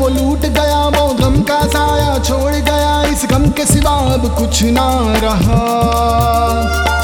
वो लूट गया, वो गम का साया छोड़ गया, इस गम के सिवा अब कुछ ना रहा।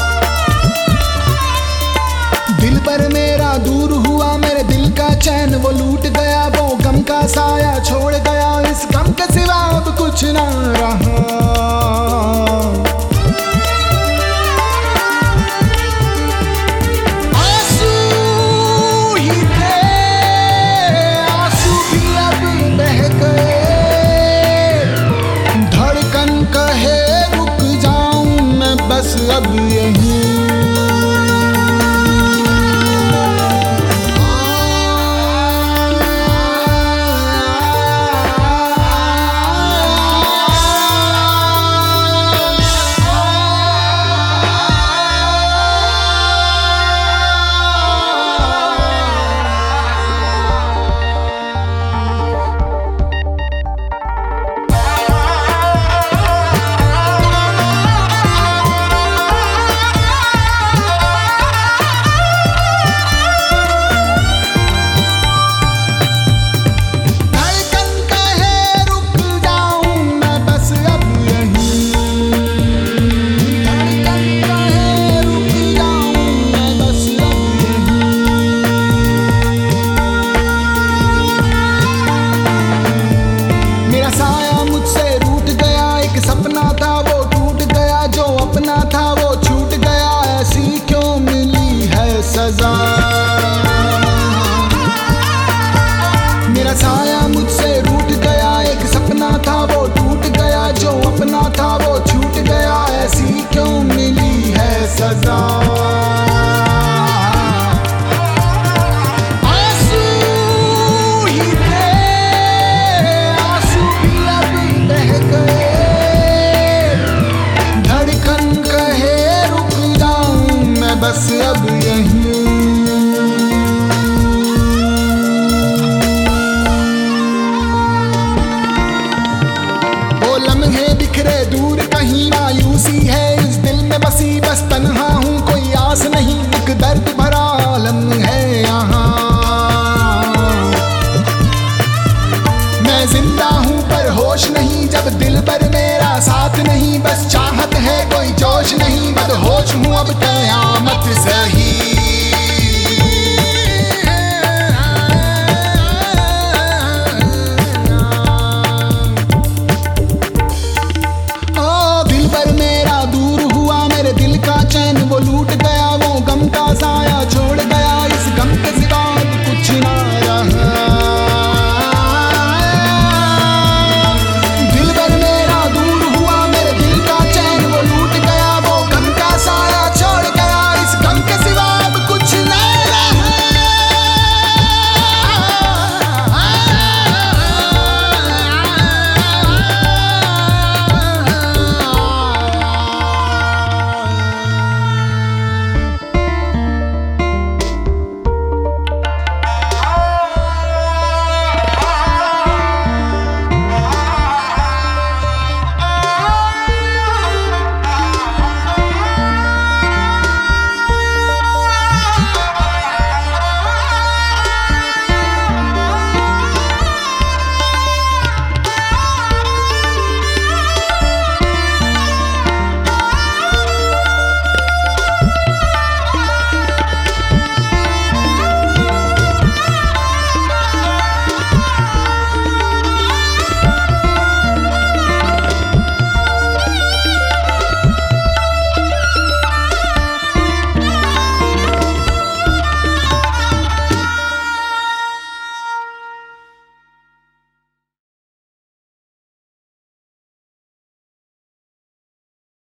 मैं ज़िंदा हूँ, पर होश नहीं। जब दिल पर मेरा साथ नहीं, बस चाहत है कोई जोश नहीं। बदहोश हूँ अब तो तैयार